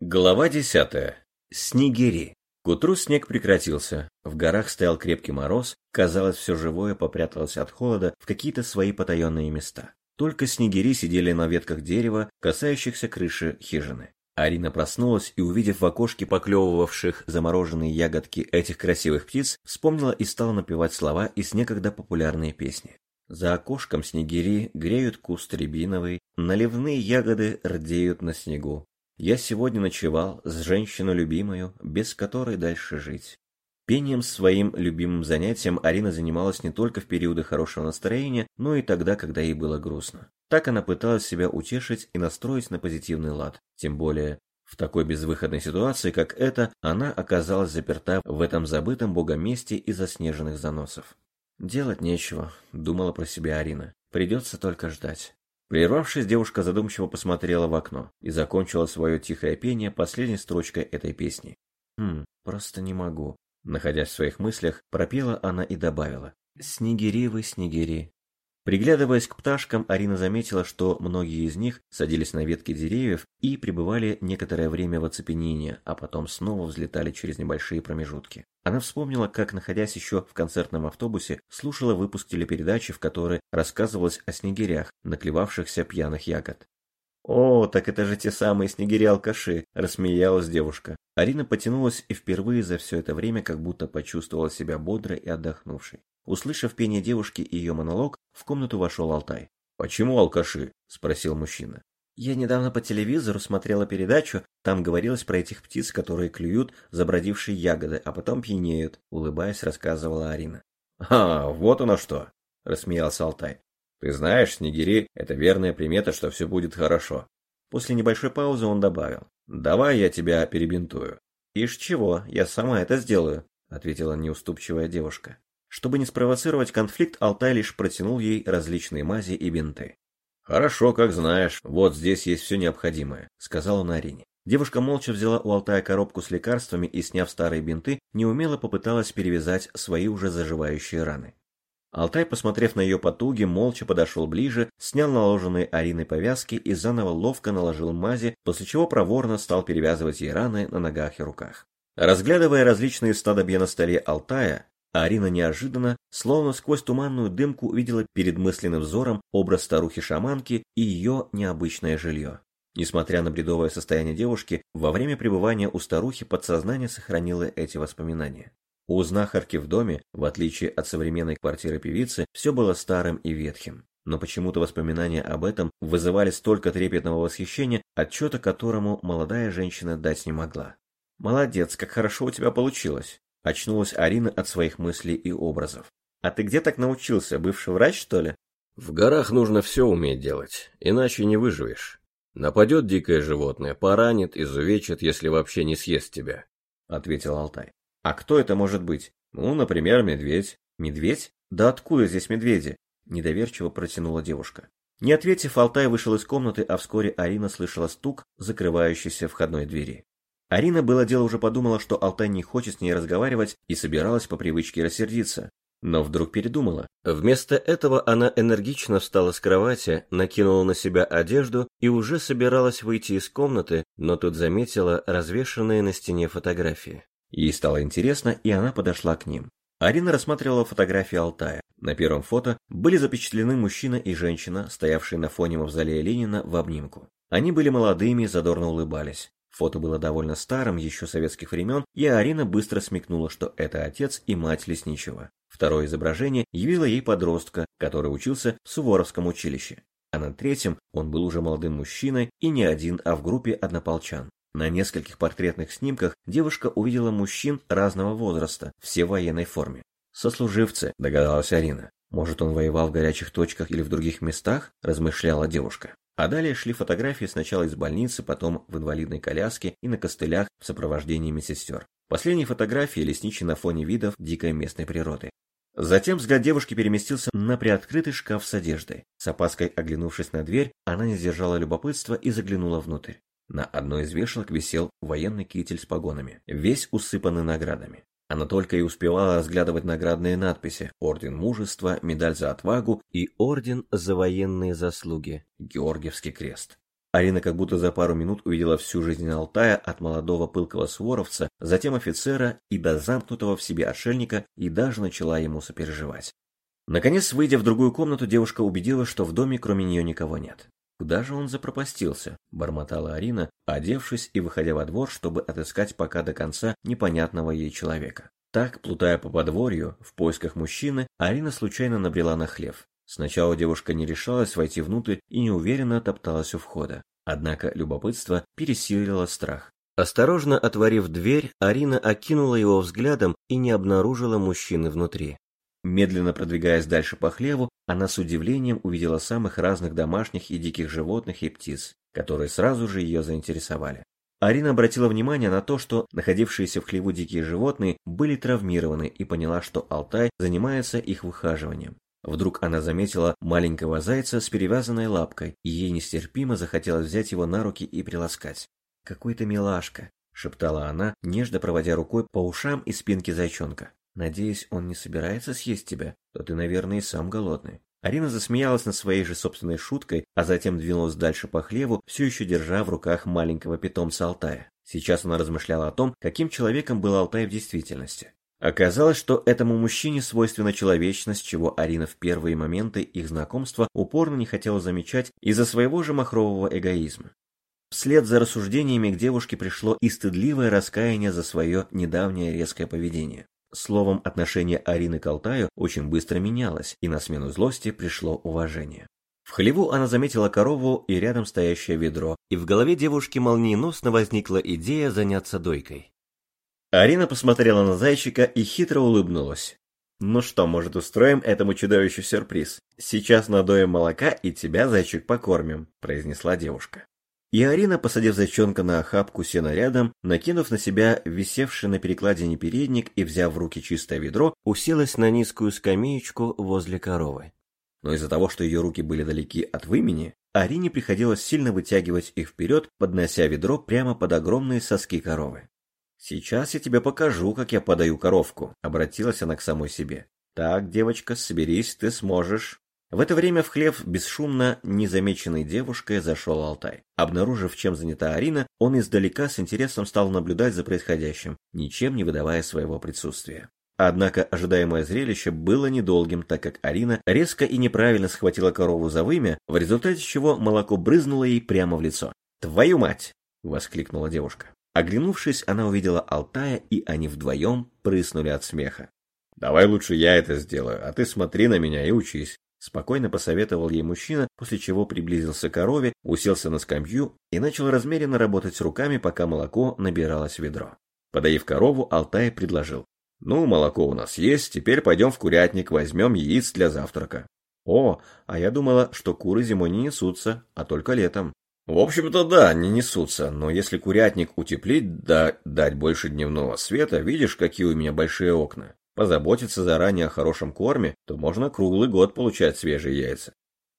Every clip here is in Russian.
Глава десятая. Снегири. К утру снег прекратился. В горах стоял крепкий мороз. Казалось, все живое попряталось от холода в какие-то свои потаенные места. Только снегири сидели на ветках дерева, касающихся крыши хижины. Арина проснулась и, увидев в окошке поклевывавших замороженные ягодки этих красивых птиц, вспомнила и стала напевать слова из некогда популярные песни. За окошком снегири греют куст рябиновый, наливные ягоды рдеют на снегу. Я сегодня ночевал с женщиной любимою, без которой дальше жить. Пением своим любимым занятием Арина занималась не только в периоды хорошего настроения, но и тогда, когда ей было грустно. Так она пыталась себя утешить и настроить на позитивный лад. Тем более, в такой безвыходной ситуации, как эта, она оказалась заперта в этом забытом богом месте из-за снежных заносов. «Делать нечего», — думала про себя Арина. «Придется только ждать». Прервавшись, девушка задумчиво посмотрела в окно и закончила свое тихое пение последней строчкой этой песни. «Хм, просто не могу». Находясь в своих мыслях, пропела она и добавила. «Снегири вы, снегири, Приглядываясь к пташкам, Арина заметила, что многие из них садились на ветки деревьев и пребывали некоторое время в оцепенении, а потом снова взлетали через небольшие промежутки. Она вспомнила, как, находясь еще в концертном автобусе, слушала выпуск телепередачи, в которой рассказывалось о снегирях, наклевавшихся пьяных ягод. «О, так это же те самые снегири-алкаши!» – рассмеялась девушка. Арина потянулась и впервые за все это время как будто почувствовала себя бодрой и отдохнувшей. Услышав пение девушки и ее монолог, в комнату вошел Алтай. «Почему алкаши?» – спросил мужчина. «Я недавно по телевизору смотрела передачу, там говорилось про этих птиц, которые клюют забродившие ягоды, а потом пьянеют», – улыбаясь, рассказывала Арина. «А, вот оно что!» – рассмеялся Алтай. «Ты знаешь, снегири – это верная примета, что все будет хорошо». После небольшой паузы он добавил. «Давай я тебя перебинтую». «Ишь чего, я сама это сделаю», – ответила неуступчивая девушка. Чтобы не спровоцировать конфликт, Алтай лишь протянул ей различные мази и бинты. «Хорошо, как знаешь, вот здесь есть все необходимое», — сказал он Арине. Девушка молча взяла у Алтая коробку с лекарствами и, сняв старые бинты, неумело попыталась перевязать свои уже заживающие раны. Алтай, посмотрев на ее потуги, молча подошел ближе, снял наложенные Ариной повязки и заново ловко наложил мази, после чего проворно стал перевязывать ей раны на ногах и руках. Разглядывая различные снадобья на столе Алтая, а Арина неожиданно, словно сквозь туманную дымку, увидела перед мысленным взором образ старухи-шаманки и ее необычное жилье. Несмотря на бредовое состояние девушки, во время пребывания у старухи подсознание сохранило эти воспоминания. У знахарки в доме, в отличие от современной квартиры певицы, все было старым и ветхим. Но почему-то воспоминания об этом вызывали столько трепетного восхищения, отчета которому молодая женщина дать не могла. «Молодец, как хорошо у тебя получилось!» Очнулась Арина от своих мыслей и образов. «А ты где так научился? Бывший врач, что ли?» «В горах нужно все уметь делать, иначе не выживешь. Нападет дикое животное, поранит, изувечит, если вообще не съест тебя», — ответил Алтай. «А кто это может быть? Ну, например, медведь». «Медведь? Да откуда здесь медведи?» — недоверчиво протянула девушка. Не ответив, Алтай вышел из комнаты, а вскоре Арина слышала стук закрывающейся входной двери. Арина было дело уже подумала, что Алтай не хочет с ней разговаривать и собиралась по привычке рассердиться. Но вдруг передумала. Вместо этого она энергично встала с кровати, накинула на себя одежду и уже собиралась выйти из комнаты, но тут заметила развешанные на стене фотографии. Ей стало интересно, и она подошла к ним. Арина рассматривала фотографии Алтая. На первом фото были запечатлены мужчина и женщина, стоявшие на фоне мавзолея Ленина в обнимку. Они были молодыми, задорно улыбались. Фото было довольно старым, еще советских времен, и Арина быстро смекнула, что это отец и мать Лесничего. Второе изображение явило ей подростка, который учился в Суворовском училище. А на третьем он был уже молодым мужчиной и не один, а в группе однополчан. На нескольких портретных снимках девушка увидела мужчин разного возраста, все в военной форме. «Сослуживцы», – догадалась Арина. «Может, он воевал в горячих точках или в других местах?» – размышляла девушка. А далее шли фотографии сначала из больницы, потом в инвалидной коляске и на костылях в сопровождении медсестер. Последние фотографии лесничий на фоне видов дикой местной природы. Затем взгляд девушки переместился на приоткрытый шкаф с одеждой. С опаской оглянувшись на дверь, она не сдержала любопытства и заглянула внутрь. На одной из вешалок висел военный китель с погонами, весь усыпанный наградами. Она только и успевала разглядывать наградные надписи «Орден мужества», «Медаль за отвагу» и «Орден за военные заслуги», «Георгиевский крест». Арина как будто за пару минут увидела всю жизнь Алтая от молодого пылкого суворовца, затем офицера и до замкнутого в себе отшельника и даже начала ему сопереживать. Наконец, выйдя в другую комнату, девушка убедилась, что в доме кроме нее никого нет. «Куда же он запропастился?» – бормотала Арина, одевшись и выходя во двор, чтобы отыскать пока до конца непонятного ей человека. Так, плутая по подворью, в поисках мужчины, Арина случайно набрела на хлев. Сначала девушка не решалась войти внутрь и неуверенно топталась у входа. Однако любопытство пересилило страх. Осторожно отворив дверь, Арина окинула его взглядом и не обнаружила мужчины внутри. Медленно продвигаясь дальше по хлеву, она с удивлением увидела самых разных домашних и диких животных и птиц, которые сразу же ее заинтересовали. Арина обратила внимание на то, что находившиеся в хлеву дикие животные были травмированы и поняла, что Алтай занимается их выхаживанием. Вдруг она заметила маленького зайца с перевязанной лапкой, и ей нестерпимо захотелось взять его на руки и приласкать. «Какой-то милашка», — шептала она, нежно проводя рукой по ушам и спинке зайчонка. «Надеюсь, он не собирается съесть тебя, то ты, наверное, и сам голодный». Арина засмеялась над своей же собственной шуткой, а затем двинулась дальше по хлеву, все еще держа в руках маленького питомца Алтая. Сейчас она размышляла о том, каким человеком был Алтай в действительности. Оказалось, что этому мужчине свойственна человечность, чего Арина в первые моменты их знакомства упорно не хотела замечать из-за своего же махрового эгоизма. Вслед за рассуждениями к девушке пришло и стыдливое раскаяние за свое недавнее резкое поведение. Словом, отношение Арины к Алтаю очень быстро менялось, и на смену злости пришло уважение. В хлеву она заметила корову и рядом стоящее ведро, и в голове девушки молниеносно возникла идея заняться дойкой. Арина посмотрела на зайчика и хитро улыбнулась. «Ну что, может, устроим этому чудовищу сюрприз? Сейчас надоем молока и тебя, зайчик, покормим», – произнесла девушка. И Арина, посадив зайчонка на охапку сена рядом, накинув на себя висевший на перекладине передник и взяв в руки чистое ведро, уселась на низкую скамеечку возле коровы. Но из-за того, что ее руки были далеки от вымени, Арине приходилось сильно вытягивать их вперед, поднося ведро прямо под огромные соски коровы. «Сейчас я тебе покажу, как я подаю коровку», — обратилась она к самой себе. «Так, девочка, соберись, ты сможешь». В это время в хлев бесшумно, незамеченной девушкой, зашел Алтай. Обнаружив, чем занята Арина, он издалека с интересом стал наблюдать за происходящим, ничем не выдавая своего присутствия. Однако ожидаемое зрелище было недолгим, так как Арина резко и неправильно схватила корову за вымя, в результате чего молоко брызнуло ей прямо в лицо. «Твою мать!» — воскликнула девушка. Оглянувшись, она увидела Алтая, и они вдвоем прыснули от смеха. «Давай лучше я это сделаю, а ты смотри на меня и учись», — спокойно посоветовал ей мужчина, после чего приблизился к корове, уселся на скамью и начал размеренно работать руками, пока молоко набиралось в ведро. Подоив корову, Алтай предложил. «Ну, молоко у нас есть, теперь пойдем в курятник, возьмем яиц для завтрака». «О, а я думала, что куры зимой не несутся, а только летом». В общем-то, да, не несутся, но если курятник утеплить, да дать больше дневного света, видишь, какие у меня большие окна, позаботиться заранее о хорошем корме, то можно круглый год получать свежие яйца.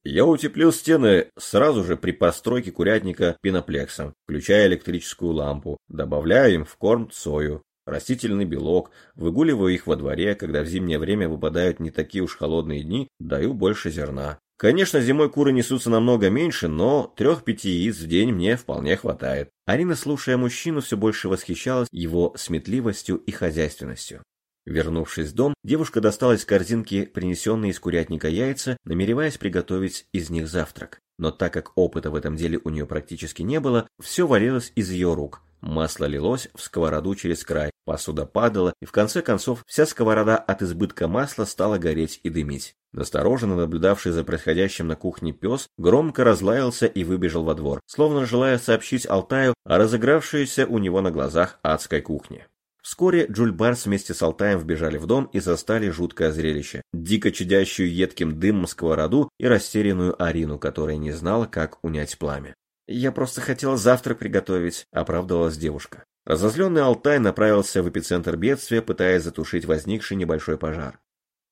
Я утеплил стены сразу же при постройке курятника пеноплексом, включая электрическую лампу, добавляю им в корм сою, растительный белок, выгуливаю их во дворе, когда в зимнее время выпадают не такие уж холодные дни, даю больше зерна. Конечно, зимой куры несутся намного меньше, но трех-пяти яиц в день мне вполне хватает. Арина, слушая мужчину, все больше восхищалась его сметливостью и хозяйственностью. Вернувшись в дом, девушка достала из корзинки принесенные из курятника яйца, намереваясь приготовить из них завтрак. Но так как опыта в этом деле у нее практически не было, все валилось из ее рук. Масло лилось в сковороду через край, посуда падала, и в конце концов вся сковорода от избытка масла стала гореть и дымить. Настороженно наблюдавший за происходящим на кухне пес громко разлаялся и выбежал во двор, словно желая сообщить Алтаю о разыгравшейся у него на глазах адской кухне. Вскоре Джульбарс вместе с Алтаем вбежали в дом и застали жуткое зрелище. Дико чадящую едким дымом сковороду и растерянную Арину, которая не знала, как унять пламя. «Я просто хотела завтрак приготовить», — оправдывалась девушка. Разозленный Алтай направился в эпицентр бедствия, пытаясь затушить возникший небольшой пожар.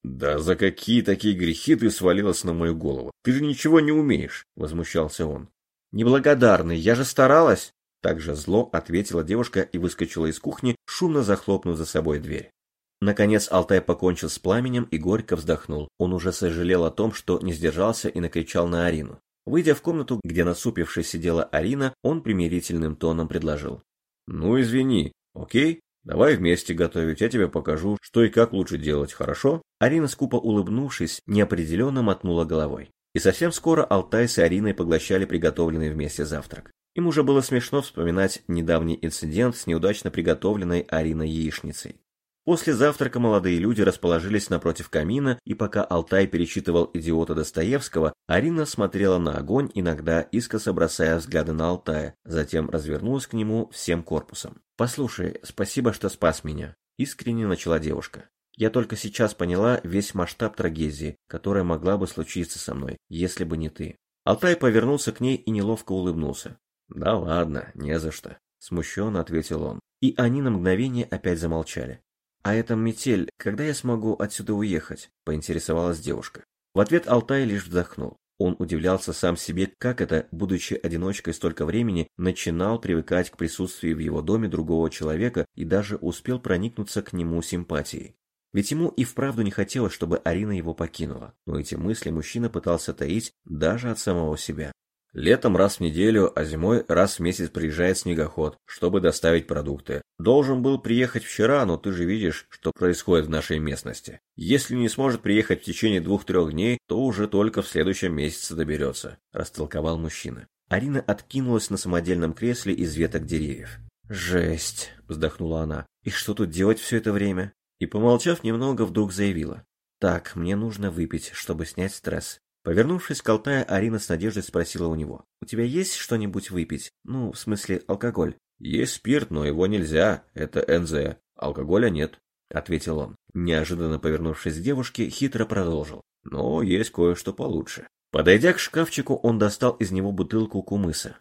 «Да за какие такие грехи ты свалилась на мою голову? Ты же ничего не умеешь!» — возмущался он. «Неблагодарный, я же старалась!» Также зло ответила девушка и выскочила из кухни, шумно захлопнув за собой дверь. Наконец Алтай покончил с пламенем и горько вздохнул. Он уже сожалел о том, что не сдержался и накричал на Арину. Выйдя в комнату, где насупившись сидела Арина, он примирительным тоном предложил. «Ну, извини, окей? Давай вместе готовить, я тебе покажу, что и как лучше делать, хорошо?» Арина, скупо улыбнувшись, неопределенно мотнула головой. И совсем скоро Алтай с Ариной поглощали приготовленный вместе завтрак. Им уже было смешно вспоминать недавний инцидент с неудачно приготовленной Ариной яичницей. После завтрака молодые люди расположились напротив камина, и пока Алтай перечитывал «Идиота» Достоевского, Арина смотрела на огонь, иногда искоса бросая взгляды на Алтая, затем развернулась к нему всем корпусом. «Послушай, спасибо, что спас меня», — искренне начала девушка. «Я только сейчас поняла весь масштаб трагедии, которая могла бы случиться со мной, если бы не ты». Алтай повернулся к ней и неловко улыбнулся. «Да ладно, не за что», — смущенно ответил он. И они на мгновение опять замолчали. «А это метель, когда я смогу отсюда уехать?» – поинтересовалась девушка. В ответ Алтай лишь вздохнул. Он удивлялся сам себе, как это, будучи одиночкой столько времени, начинал привыкать к присутствию в его доме другого человека и даже успел проникнуться к нему симпатией. Ведь ему и вправду не хотелось, чтобы Арина его покинула, но эти мысли мужчина пытался таить даже от самого себя. Летом раз в неделю, а зимой раз в месяц приезжает снегоход, чтобы доставить продукты. Должен был приехать вчера, но ты же видишь, что происходит в нашей местности. Если не сможет приехать в течение двух-трех дней, то уже только в следующем месяце доберется», – растолковал мужчина. Арина откинулась на самодельном кресле из веток деревьев. «Жесть!» – вздохнула она. «И что тут делать все это время?» И, помолчав немного, вдруг заявила. «Так, мне нужно выпить, чтобы снять стресс. Повернувшись к Алтая, Арина с надеждой спросила у него. «У тебя есть что-нибудь выпить? Ну, в смысле, алкоголь?» «Есть спирт, но его нельзя. Это НЗ. Алкоголя нет», — ответил он. Неожиданно повернувшись к девушке, хитро продолжил. «Но есть кое-что получше». Подойдя к шкафчику, он достал из него бутылку кумыса.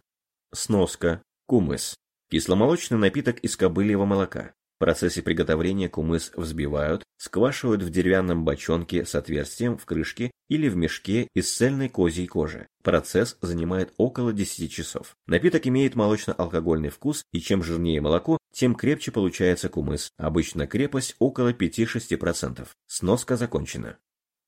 Сноска. Кумыс. Кисломолочный напиток из кобыльего молока. В процессе приготовления кумыс взбивают, сквашивают в деревянном бочонке с отверстием в крышке или в мешке из цельной козьей кожи. Процесс занимает около 10 часов. Напиток имеет молочно-алкогольный вкус, и чем жирнее молоко, тем крепче получается кумыс. Обычно крепость около 5-6%. Сноска закончена.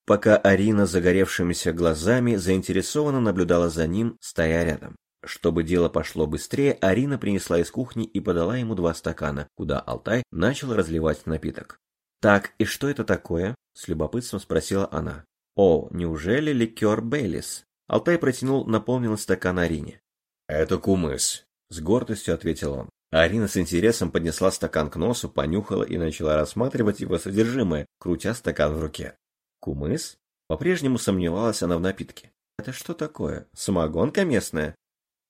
Пока Арина загоревшимися глазами заинтересованно наблюдала за ним, стоя рядом. Чтобы дело пошло быстрее, Арина принесла из кухни и подала ему два стакана, куда Алтай начал разливать напиток. «Так, и что это такое?» – с любопытством спросила она. «О, неужели ликер Бейлис?» Алтай протянул наполненный стакан Арине. «Это кумыс», – с гордостью ответил он. Арина с интересом поднесла стакан к носу, понюхала и начала рассматривать его содержимое, крутя стакан в руке. «Кумыс?» По-прежнему сомневалась она в напитке. «Это что такое? Самогонка местная?»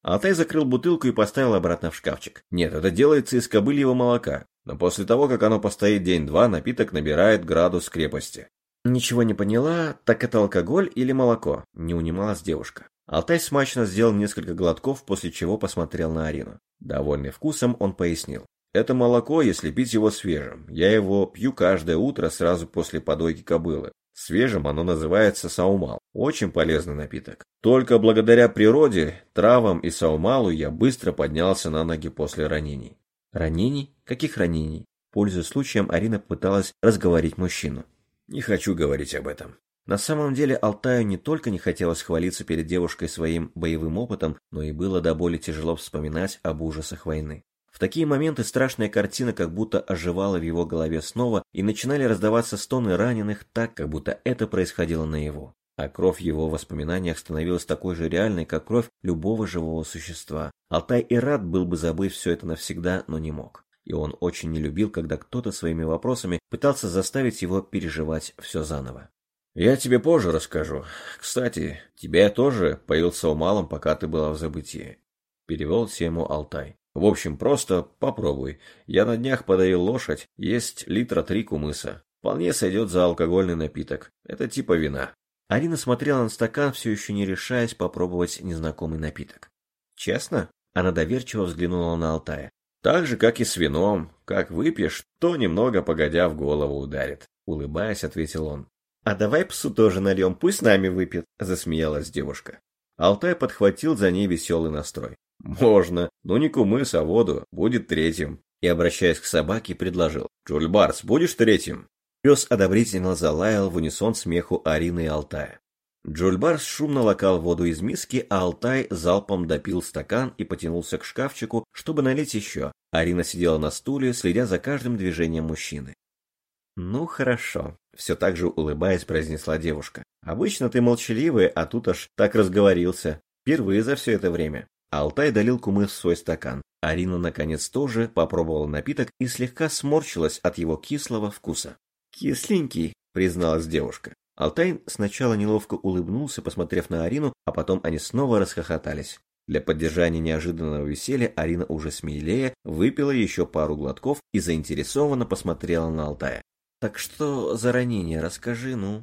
Алтай закрыл бутылку и поставил обратно в шкафчик. Нет, это делается из кобыльего молока. Но после того, как оно постоит день-два, напиток набирает градус крепости. Ничего не поняла, так это алкоголь или молоко? Не унималась девушка. Алтай смачно сделал несколько глотков, после чего посмотрел на Арину. Довольный вкусом, он пояснил. Это молоко, если пить его свежим. Я его пью каждое утро сразу после подойки кобылы. Свежим оно называется саумал. Очень полезный напиток. Только благодаря природе, травам и саумалу я быстро поднялся на ноги после ранений. Ранений? Каких ранений? Пользуясь случаем, Арина пыталась разговорить мужчину. Не хочу говорить об этом. На самом деле Алтаю не только не хотелось хвалиться перед девушкой своим боевым опытом, но и было до боли тяжело вспоминать об ужасах войны. В такие моменты страшная картина как будто оживала в его голове снова, и начинали раздаваться стоны раненых так, как будто это происходило наяву. А кровь в его воспоминаниях становилась такой же реальной, как кровь любого живого существа. Алтай и рад был бы забыть все это навсегда, но не мог. И он очень не любил, когда кто-то своими вопросами пытался заставить его переживать все заново. «Я тебе позже расскажу. Кстати, тебя я тоже появился у малом, пока ты была в забытии», — перевел тему Алтай. В общем, просто попробуй. Я на днях подаю лошадь, есть литра три кумыса. Вполне сойдет за алкогольный напиток. Это типа вина. Арина смотрела на стакан, все еще не решаясь попробовать незнакомый напиток. Честно? Она доверчиво взглянула на Алтая. Так же, как и с вином. Как выпьешь, то немного погодя в голову ударит. Улыбаясь, ответил он. «А давай псу тоже нальем, пусть с нами выпьет», — засмеялась девушка. Алтай подхватил за ней веселый настрой. «Можно, но не кумыс, а воду, будет третьим». И, обращаясь к собаке, предложил. «Джульбарс, будешь третьим?» Пес одобрительно залаял в унисон смеху Арины и Алтая. Джульбарс шумно лакал воду из миски, а Алтай залпом допил стакан и потянулся к шкафчику, чтобы налить еще. Арина сидела на стуле, следя за каждым движением мужчины. «Ну, хорошо», — все так же улыбаясь, произнесла девушка. «Обычно ты молчаливый, а тут аж так разговорился. Впервые за все это время». Алтай долил кумыс в свой стакан. Арина, наконец, тоже попробовала напиток и слегка сморщилась от его кислого вкуса. «Кисленький», — призналась девушка. Алтай сначала неловко улыбнулся, посмотрев на Арину, а потом они снова расхохотались. Для поддержания неожиданного веселья Арина уже смелее выпила еще пару глотков и заинтересованно посмотрела на Алтая. «Так что за ранение, расскажи, ну?»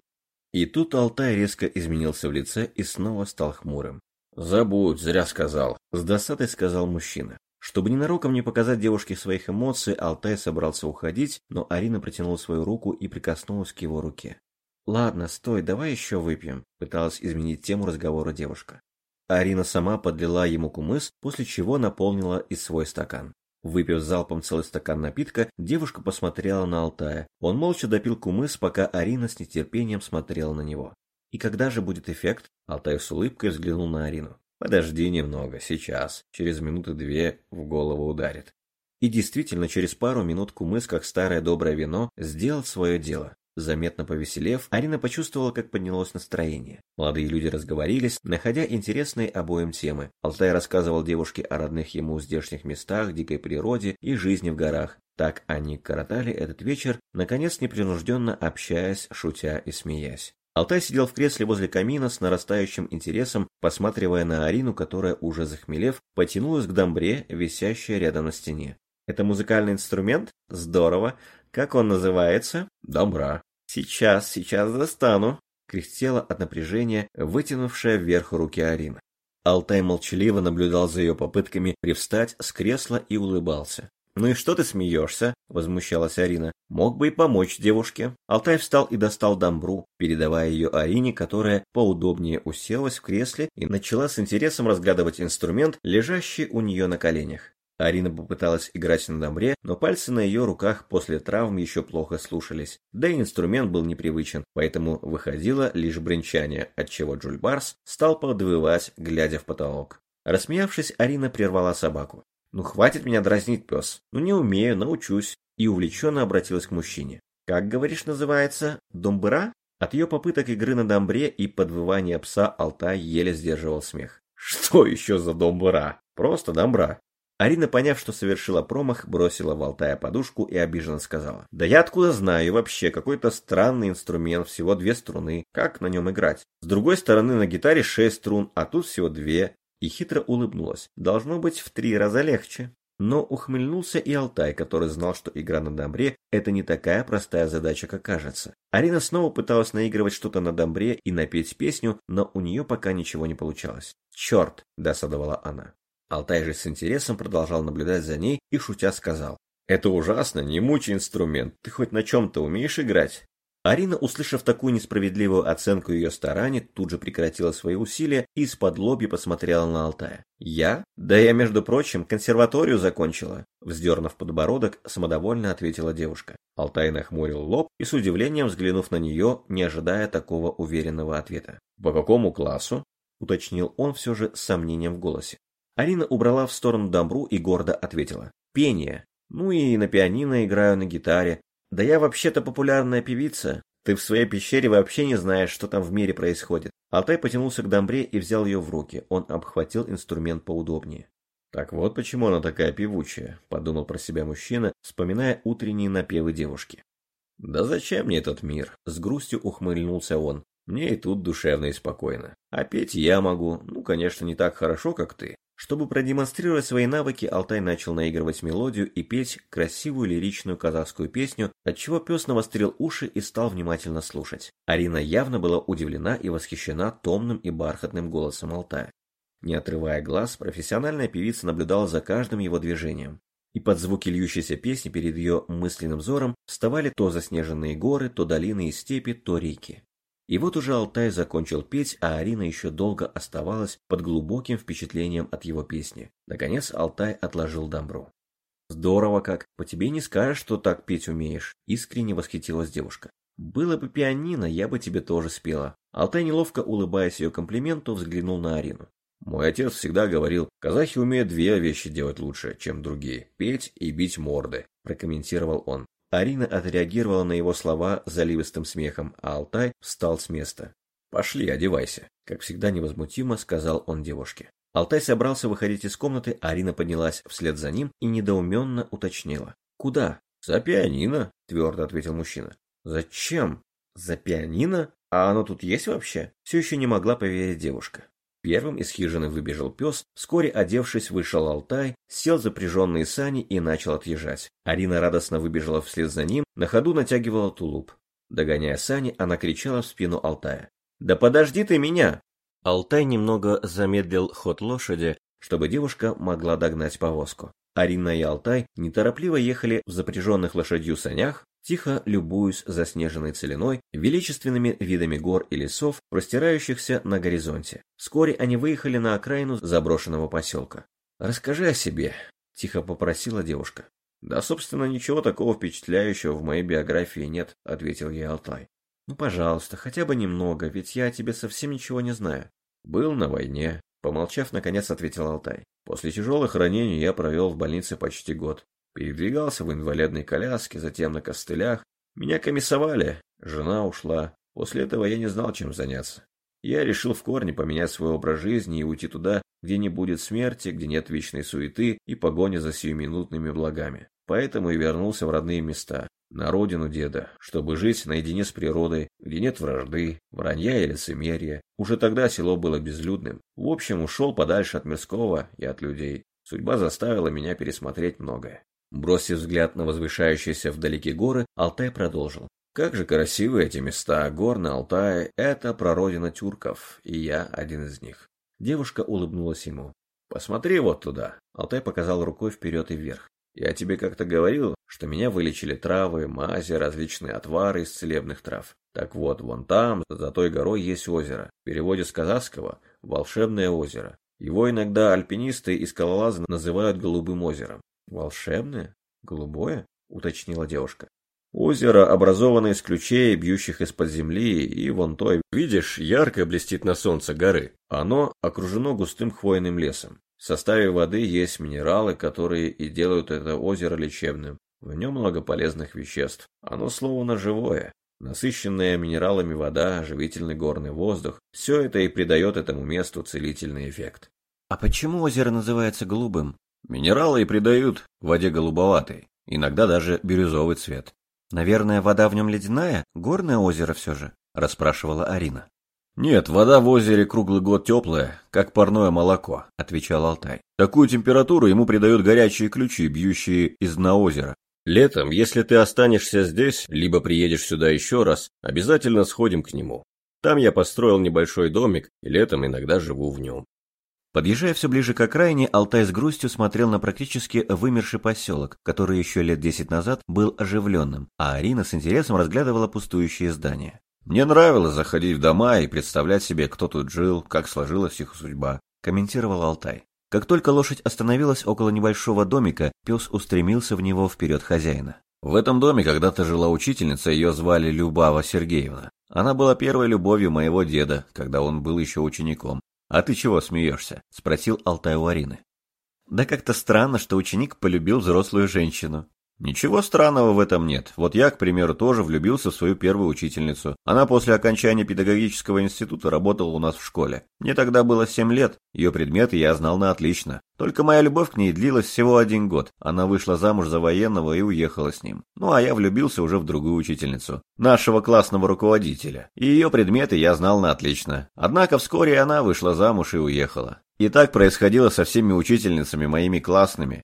И тут Алтай резко изменился в лице и снова стал хмурым. «Забудь, зря сказал», — с досадой сказал мужчина. Чтобы ненароком не показать девушке своих эмоций, Алтай собрался уходить, но Арина протянула свою руку и прикоснулась к его руке. «Ладно, стой, давай еще выпьем», — пыталась изменить тему разговора девушка. Арина сама подлила ему кумыс, после чего наполнила и свой стакан. Выпив залпом целый стакан напитка, девушка посмотрела на Алтая. Он молча допил кумыс, пока Арина с нетерпением смотрела на него. «И когда же будет эффект?» Алтай с улыбкой взглянул на Арину. «Подожди немного, сейчас. Через минуты две в голову ударит». И действительно, через пару минут кумыс, как старое доброе вино, сделал свое дело. Заметно повеселев, Арина почувствовала, как поднялось настроение. Молодые люди разговорились, находя интересные обоим темы. Алтай рассказывал девушке о родных ему здешних местах, дикой природе и жизни в горах. Так они коротали этот вечер, наконец непринужденно общаясь, шутя и смеясь. Алтай сидел в кресле возле камина с нарастающим интересом, посматривая на Арину, которая, уже захмелев, потянулась к домбре, висящей рядом на стене. «Это музыкальный инструмент? Здорово. Как он называется? Добра. Сейчас, сейчас достану. Кряхтела от напряжения, вытянувшая вверх руки Арина. Алтай молчаливо наблюдал за ее попытками привстать с кресла и улыбался. «Ну и что ты смеешься?» – возмущалась Арина. «Мог бы и помочь девушке». Алтай встал и достал дамбру, передавая ее Арине, которая поудобнее уселась в кресле и начала с интересом разглядывать инструмент, лежащий у нее на коленях. Арина попыталась играть на домбре, но пальцы на ее руках после травм еще плохо слушались, да и инструмент был непривычен, поэтому выходило лишь бренчание, отчего Джульбарс стал подвывать, глядя в потолок. Рассмеявшись, Арина прервала собаку. «Ну хватит меня дразнить, пес. Ну не умею, научусь». И увлеченно обратилась к мужчине. «Как, говоришь, называется? Домбыра?» От ее попыток игры на домбре и подвывания пса Алтай еле сдерживал смех. «Что еще за домбыра? Просто домбра. Арина, поняв, что совершила промах, бросила в Алтая подушку и обиженно сказала. «Да я откуда знаю вообще, какой-то странный инструмент, всего две струны, как на нем играть? С другой стороны на гитаре шесть струн, а тут всего две». И хитро улыбнулась. «Должно быть в три раза легче». Но ухмыльнулся и Алтай, который знал, что игра на домбре – это не такая простая задача, как кажется. Арина снова пыталась наигрывать что-то на домбре и напеть песню, но у нее пока ничего не получалось. «Черт!» – досадовала она. Алтай же с интересом продолжал наблюдать за ней и шутя сказал. «Это ужасно, не мучай инструмент, ты хоть на чем-то умеешь играть?» Арина, услышав такую несправедливую оценку ее стараний, тут же прекратила свои усилия и из-под лоби посмотрела на Алтая. «Я? Да я, между прочим, консерваторию закончила!» Вздернув подбородок, самодовольно ответила девушка. Алтай нахмурил лоб и с удивлением взглянув на нее, не ожидая такого уверенного ответа. «По какому классу?» — уточнил он все же с сомнением в голосе. Арина убрала в сторону дамбру и гордо ответила. «Пение. Ну и на пианино играю на гитаре. Да я вообще-то популярная певица. Ты в своей пещере вообще не знаешь, что там в мире происходит». Алтай потянулся к дамбре и взял ее в руки. Он обхватил инструмент поудобнее. «Так вот почему она такая певучая», — подумал про себя мужчина, вспоминая утренние напевы девушки. «Да зачем мне этот мир?» — с грустью ухмыльнулся он. «Мне и тут душевно и спокойно. А петь я могу, ну, конечно, не так хорошо, как ты, чтобы продемонстрировать свои навыки, Алтай начал наигрывать мелодию и петь красивую лиричную казахскую песню, отчего пес навострил уши и стал внимательно слушать. Арина явно была удивлена и восхищена томным и бархатным голосом Алтая. Не отрывая глаз, профессиональная певица наблюдала за каждым его движением. И под звуки льющейся песни перед ее мысленным взором вставали то заснеженные горы, то долины и степи, то реки. И вот уже Алтай закончил петь, а Арина еще долго оставалась под глубоким впечатлением от его песни. Наконец Алтай отложил дамбру. «Здорово как! По тебе не скажешь, что так петь умеешь!» Искренне восхитилась девушка. Было бы пианино, я бы тебе тоже спела. Алтай, неловко улыбаясь ее комплименту, взглянул на Арину. Мой отец всегда говорил, казахи умеют две вещи делать лучше, чем другие – петь и бить морды, прокомментировал он. Арина отреагировала на его слова заливистым смехом, а Алтай встал с места. «Пошли, одевайся», – как всегда невозмутимо сказал он девушке. Алтай собрался выходить из комнаты, Арина поднялась вслед за ним и недоуменно уточнила. «Куда?» «За пианино», – твердо ответил мужчина. «Зачем? За пианино? А оно тут есть вообще?» Все еще не могла поверить девушка. Первым из хижины выбежал пес, вскоре одевшись, вышел Алтай, сел запряженные сани и начал отъезжать. Арина радостно выбежала вслед за ним, на ходу натягивала тулуп. Догоняя сани, она кричала в спину Алтая. «Да подожди ты меня!» Алтай немного замедлил ход лошади, чтобы девушка могла догнать повозку. Арина и Алтай неторопливо ехали в запряженных лошадью санях, тихо любуясь заснеженной целиной, величественными видами гор и лесов, простирающихся на горизонте. Вскоре они выехали на окраину заброшенного поселка. «Расскажи о себе», – тихо попросила девушка. «Да, собственно, ничего такого впечатляющего в моей биографии нет», – ответил ей Алтай. «Ну, пожалуйста, хотя бы немного, ведь я о тебе совсем ничего не знаю». «Был на войне», – помолчав, наконец ответил Алтай. «После тяжелых ранений я провел в больнице почти год. Передвигался в инвалидной коляске, затем на костылях. Меня комиссовали, жена ушла. После этого я не знал, чем заняться. Я решил в корне поменять свой образ жизни и уйти туда, где не будет смерти, где нет вечной суеты и погони за сиюминутными благами. Поэтому и вернулся в родные места, на родину деда, чтобы жить наедине с природой, где нет вражды, вранья и лицемерия. Уже тогда село было безлюдным. В общем, ушел подальше от мирского и от людей. Судьба заставила меня пересмотреть многое. Бросив взгляд на возвышающиеся вдалеке горы, Алтай продолжил. Как же красивы эти места, горный Алтай – это прародина тюрков, и я один из них. Девушка улыбнулась ему. Посмотри вот туда. Алтай показал рукой вперед и вверх. Я тебе как-то говорил, что меня вылечили травы, мази, различные отвары из целебных трав. Так вот, вон там, за той горой есть озеро. В переводе с казахского – волшебное озеро. Его иногда альпинисты и скалолазы называют голубым озером. «Волшебное? Голубое?» — уточнила девушка. «Озеро, образованное из ключей, бьющих из-под земли, и вон той, видишь, ярко блестит на солнце горы. Оно окружено густым хвойным лесом. В составе воды есть минералы, которые и делают это озеро лечебным. В нем много полезных веществ. Оно словно живое. Насыщенная минералами вода, живительный горный воздух – все это и придает этому месту целительный эффект. «А почему озеро называется голубым?» Минералы и придают воде голубоватый, иногда даже бирюзовый цвет. «Наверное, вода в нем ледяная? Горное озеро все же?» – расспрашивала Арина. «Нет, вода в озере круглый год теплая, как парное молоко», – отвечал Алтай. «Такую температуру ему придают горячие ключи, бьющие из дна озера. Летом, если ты останешься здесь, либо приедешь сюда еще раз, обязательно сходим к нему. Там я построил небольшой домик, и летом иногда живу в нем. Подъезжая все ближе к окраине, Алтай с грустью смотрел на практически вымерший поселок, который еще лет десять назад был оживленным, а Арина с интересом разглядывала пустующие здания. «Мне нравилось заходить в дома и представлять себе, кто тут жил, как сложилась их судьба», – комментировал Алтай. Как только лошадь остановилась около небольшого домика, пес устремился в него вперед хозяина. В этом доме когда-то жила учительница, ее звали Любава Сергеевна. Она была первой любовью моего деда, когда он был еще учеником. «А ты чего смеешься?» – спросил Алтай у Арины. «Да как-то странно, что ученик полюбил взрослую женщину. Ничего странного в этом нет. Вот я, к примеру, тоже влюбился в свою первую учительницу. Она после окончания педагогического института работала у нас в школе. Мне тогда было семь лет, ее предметы я знал на отлично. Только моя любовь к ней длилась всего один год. Она вышла замуж за военного и уехала с ним. Ну а я влюбился уже в другую учительницу, нашего классного руководителя. И ее предметы я знал на отлично. Однако вскоре она вышла замуж и уехала. И так происходило со всеми учительницами моими классными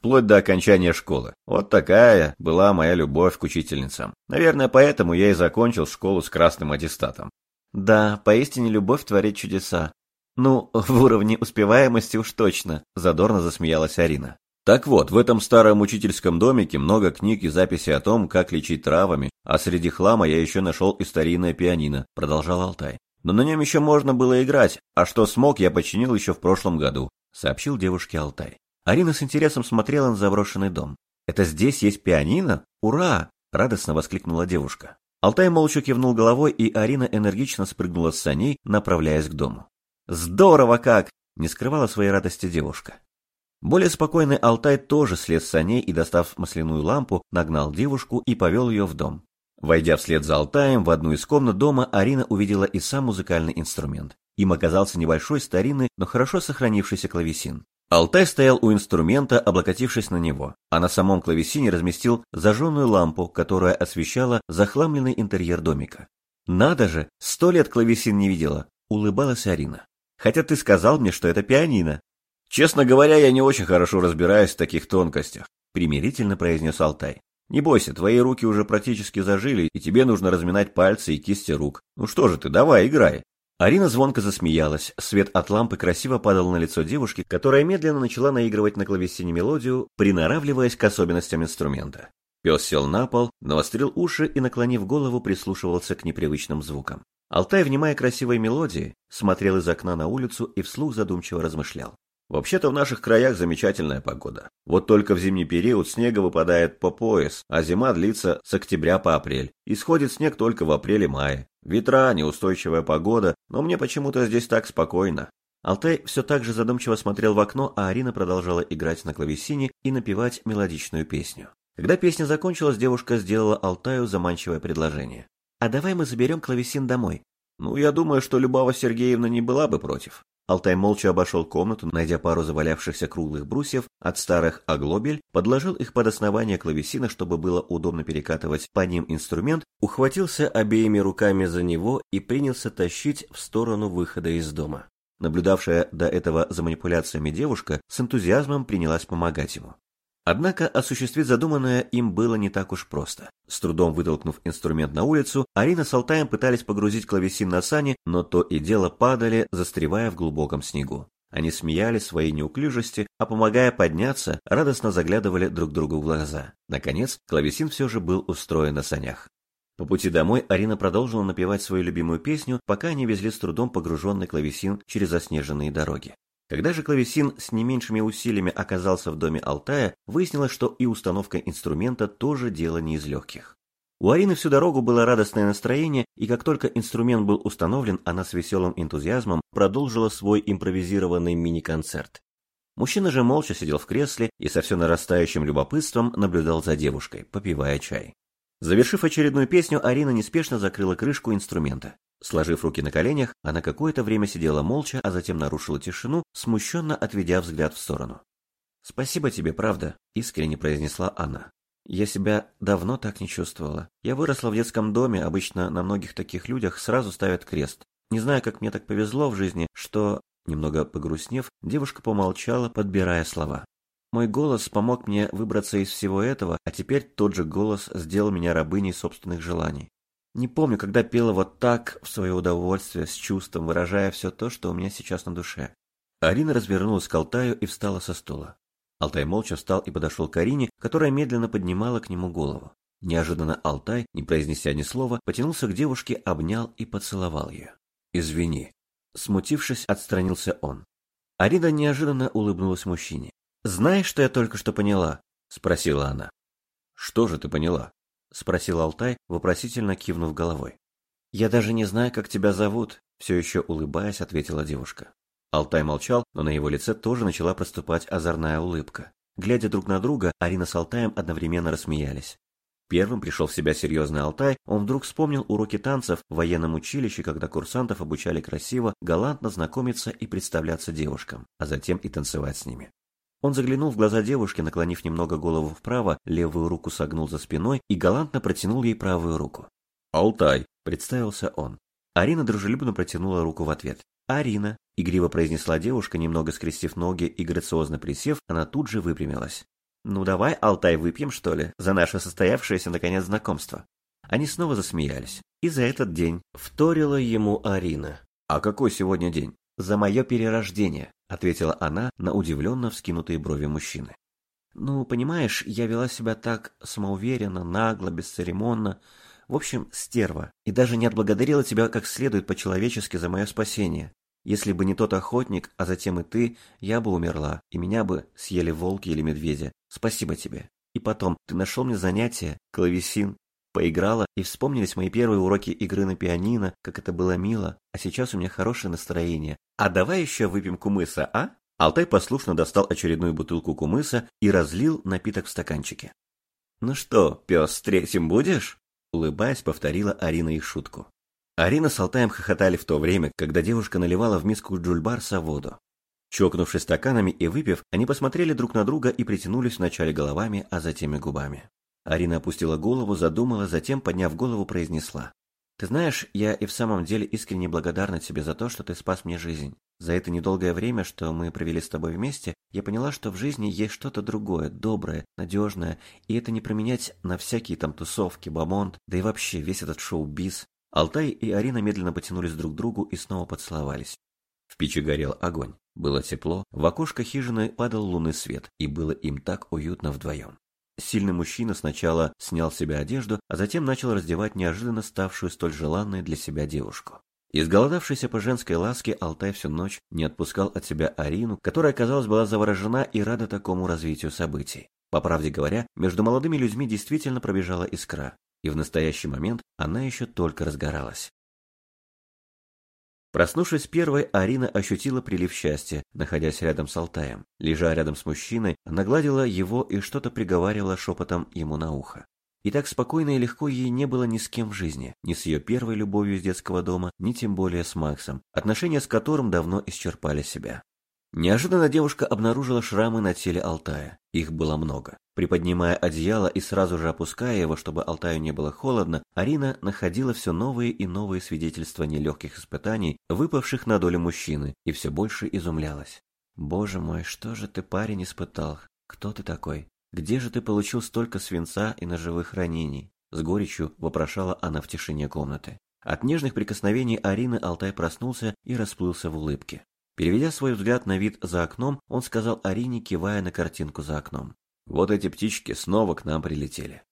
вплоть до окончания школы. Вот такая была моя любовь к учительницам. Наверное, поэтому я и закончил школу с красным аттестатом. Да, поистине любовь творит чудеса. Ну, в уровне успеваемости уж точно, задорно засмеялась Арина. Так вот, в этом старом учительском домике много книг и записей о том, как лечить травами, а среди хлама я еще нашел и старинное пианино, продолжал Алтай. Но на нем еще можно было играть, а что смог, я починил еще в прошлом году, сообщил девушке Алтай. Арина с интересом смотрела на заброшенный дом. «Это здесь есть пианино? Ура!» – радостно воскликнула девушка. Алтай молча кивнул головой, и Арина энергично спрыгнула с саней, направляясь к дому. «Здорово как!» – не скрывала своей радости девушка. Более спокойный Алтай тоже слез с саней и, достав масляную лампу, нагнал девушку и повел ее в дом. Войдя вслед за Алтаем в одну из комнат дома, Арина увидела и сам музыкальный инструмент. Им оказался небольшой, старинный, но хорошо сохранившийся клавесин. Алтай стоял у инструмента, облокотившись на него, а на самом клавесине разместил зажженную лампу, которая освещала захламленный интерьер домика. «Надо же, сто лет клавесин не видела!» – улыбалась Арина. «Хотя ты сказал мне, что это пианино!» «Честно говоря, я не очень хорошо разбираюсь в таких тонкостях», – примирительно произнес Алтай. «Не бойся, твои руки уже практически зажили, и тебе нужно разминать пальцы и кисти рук. Ну что же ты, давай, играй». Арина звонко засмеялась, свет от лампы красиво падал на лицо девушки, которая медленно начала наигрывать на клавесине мелодию, приноравливаясь к особенностям инструмента. Пес сел на пол, навострил уши и, наклонив голову, прислушивался к непривычным звукам. Алтай, внимая красивой мелодии, смотрел из окна на улицу и вслух задумчиво размышлял. Вообще-то в наших краях замечательная погода. Вот только в зимний период снега выпадает по пояс, а зима длится с октября по апрель. И сходит снег только в апреле-мае. Ветра, неустойчивая погода, но мне почему-то здесь так спокойно. Алтай все так же задумчиво смотрел в окно, а Арина продолжала играть на клавесине и напевать мелодичную песню. Когда песня закончилась, девушка сделала Алтаю заманчивое предложение. «А давай мы заберем клавесин домой». «Ну, я думаю, что Любава Сергеевна не была бы против». Алтай молча обошел комнату, найдя пару завалявшихся круглых брусьев от старых оглобель, подложил их под основание клавесина, чтобы было удобно перекатывать по ним инструмент, ухватился обеими руками за него и принялся тащить в сторону выхода из дома. Наблюдавшая до этого за манипуляциями девушка с энтузиазмом принялась помогать ему. Однако осуществить задуманное им было не так уж просто. С трудом вытолкнув инструмент на улицу, Арина с Алтаем пытались погрузить клавесин на сани, но то и дело падали, застревая в глубоком снегу. Они смеялись своей неуклюжести, а помогая подняться, радостно заглядывали друг другу в глаза. Наконец, клавесин все же был устроен на санях. По пути домой Арина продолжила напевать свою любимую песню, пока они везли с трудом погруженный клавесин через заснеженные дороги. Когда же клавесин с не меньшими усилиями оказался в доме Алтая, выяснилось, что и установка инструмента тоже дело не из легких. У Арины всю дорогу было радостное настроение, и как только инструмент был установлен, она с веселым энтузиазмом продолжила свой импровизированный мини-концерт. Мужчина же молча сидел в кресле и со все нарастающим любопытством наблюдал за девушкой, попивая чай. Завершив очередную песню, Арина неспешно закрыла крышку инструмента. Сложив руки на коленях, она какое-то время сидела молча, а затем нарушила тишину, смущенно отведя взгляд в сторону. «Спасибо тебе, правда», — искренне произнесла она. «Я себя давно так не чувствовала. Я выросла в детском доме, обычно на многих таких людях сразу ставят крест. Не знаю, как мне так повезло в жизни, что...» Немного погрустнев, девушка помолчала, подбирая слова. Мой голос помог мне выбраться из всего этого, а теперь тот же голос сделал меня рабыней собственных желаний. Не помню, когда пела вот так, в свое удовольствие, с чувством, выражая все то, что у меня сейчас на душе. Арина развернулась к Алтаю и встала со стула. Алтай молча встал и подошел к Арине, которая медленно поднимала к нему голову. Неожиданно Алтай, не произнеся ни слова, потянулся к девушке, обнял и поцеловал ее. «Извини». Смутившись, отстранился он. Арина неожиданно улыбнулась мужчине. «Знаешь, что я только что поняла?» – спросила она. «Что же ты поняла?» — спросил Алтай, вопросительно кивнув головой. «Я даже не знаю, как тебя зовут», — все еще улыбаясь, ответила девушка. Алтай молчал, но на его лице тоже начала проступать озорная улыбка. Глядя друг на друга, Арина с Алтаем одновременно рассмеялись. Первым пришел в себя серьезный Алтай, он вдруг вспомнил уроки танцев в военном училище, когда курсантов обучали красиво, галантно знакомиться и представляться девушкам, а затем и танцевать с ними. Он заглянул в глаза девушки, наклонив немного голову вправо, левую руку согнул за спиной и галантно протянул ей правую руку. «Алтай», — представился он. Арина дружелюбно протянула руку в ответ. «Арина», — игриво произнесла девушка, немного скрестив ноги и грациозно присев, она тут же выпрямилась. «Ну давай, Алтай, выпьем, что ли, за наше состоявшееся, наконец, знакомство». Они снова засмеялись. И за этот день вторила ему Арина. «А какой сегодня день?» «За мое перерождение», — ответила она на удивленно вскинутые брови мужчины. «Ну, понимаешь, я вела себя так самоуверенно, нагло, бесцеремонно, в общем, стерва, и даже не отблагодарила тебя как следует по-человечески за мое спасение. Если бы не тот охотник, а затем и ты, я бы умерла, и меня бы съели волки или медведи. Спасибо тебе. И потом, ты нашел мне занятие, клавесин. Поиграла, и вспомнились мои первые уроки игры на пианино, как это было мило, а сейчас у меня хорошее настроение. А давай еще выпьем кумыса, а? Алтай послушно достал очередную бутылку кумыса и разлил напиток в стаканчике. «Ну что, пес, третьим будешь?» Улыбаясь, повторила Арина их шутку. Арина с Алтаем хохотали в то время, когда девушка наливала в миску джульбарса воду. Чокнувшись стаканами и выпив, они посмотрели друг на друга и притянулись вначале головами, а затем и губами. Арина опустила голову, задумала, затем, подняв голову, произнесла. «Ты знаешь, я и в самом деле искренне благодарна тебе за то, что ты спас мне жизнь. За это недолгое время, что мы провели с тобой вместе, я поняла, что в жизни есть что-то другое, доброе, надежное, и это не променять на всякие там тусовки, бамонт, да и вообще весь этот шоу-биз. Алтай и Арина медленно потянулись друг к другу и снова поцеловались. В печи горел огонь. Было тепло, в окошко хижины падал лунный свет, и было им так уютно вдвоем. Сильный мужчина сначала снял с себя одежду, а затем начал раздевать неожиданно ставшую столь желанной для себя девушку. Изголодавшийся по женской ласке, Алтай всю ночь не отпускал от себя Арину, которая, казалось, была заворожена и рада такому развитию событий. По правде говоря, между молодыми людьми действительно пробежала искра, и в настоящий момент она еще только разгоралась. Проснувшись первой, Арина ощутила прилив счастья, находясь рядом с Алтаем. Лежа рядом с мужчиной, она гладила его и что-то приговаривала шепотом ему на ухо. И так спокойно и легко ей не было ни с кем в жизни, ни с ее первой любовью из детского дома, ни тем более с Максом, отношения с которым давно исчерпали себя. Неожиданно девушка обнаружила шрамы на теле Алтая. Их было много. Приподнимая одеяло и сразу же опуская его, чтобы Алтаю не было холодно, Арина находила все новые и новые свидетельства нелегких испытаний, выпавших на долю мужчины, и все больше изумлялась. «Боже мой, что же ты, парень, испытал? Кто ты такой? «Где же ты получил столько свинца и ножевых ранений?» С горечью вопрошала она в тишине комнаты. От нежных прикосновений Арины Алтай проснулся и расплылся в улыбке. Переведя свой взгляд на вид за окном, он сказал Арине, кивая на картинку за окном. «Вот эти птички снова к нам прилетели».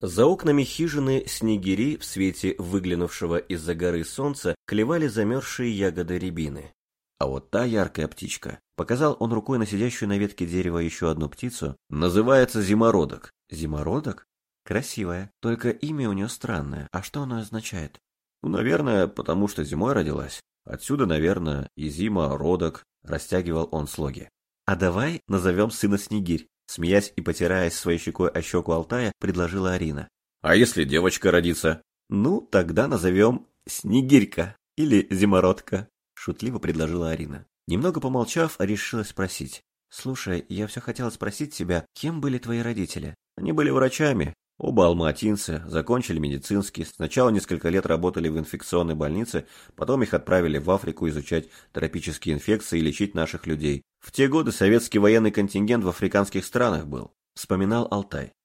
За окнами хижины снегири в свете выглянувшего из-за горы солнца клевали замерзшие ягоды рябины. А вот та яркая птичка, показал он рукой на сидящую на ветке дерева еще одну птицу, называется зимородок. Зимородок? Красивая, только имя у нее странное. А что оно означает? Ну, наверное, потому что зимой родилась. Отсюда, наверное, и зима, родок, растягивал он слоги. А давай назовем сына Снегирь. Смеясь и потираясь своей щекой о щеку Алтая, предложила Арина. А если девочка родится? Ну, тогда назовем Снегирька или Зимородка шутливо предложила Арина. Немного помолчав, решила спросить. «Слушай, я все хотела спросить тебя, кем были твои родители?» «Они были врачами. Оба алматинцы, закончили медицинский, сначала несколько лет работали в инфекционной больнице, потом их отправили в Африку изучать тропические инфекции и лечить наших людей. В те годы советский военный контингент в африканских странах был», – вспоминал Алтай.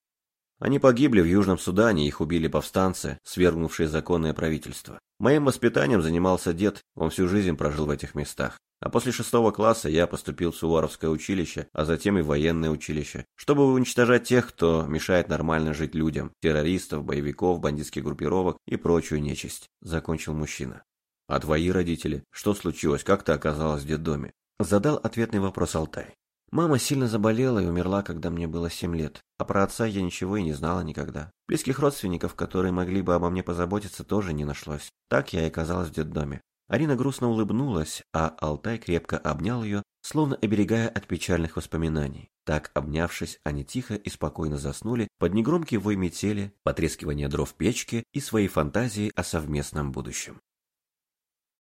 Они погибли в Южном Судане, их убили повстанцы, свергнувшие законное правительство. Моим воспитанием занимался дед, он всю жизнь прожил в этих местах. А после шестого класса я поступил в Суворовское училище, а затем и в военное училище, чтобы уничтожать тех, кто мешает нормально жить людям, террористов, боевиков, бандитских группировок и прочую нечисть, закончил мужчина. А твои родители? Что случилось? Как ты оказалась в детдоме? Задал ответный вопрос Алтай. Мама сильно заболела и умерла, когда мне было семь лет, а про отца я ничего и не знала никогда. Близких родственников, которые могли бы обо мне позаботиться, тоже не нашлось. Так я и оказалась в детдоме. Арина грустно улыбнулась, а Алтай крепко обнял ее, словно оберегая от печальных воспоминаний. Так, обнявшись, они тихо и спокойно заснули под негромкий вой метели, потрескивание дров печки и свои фантазии о совместном будущем.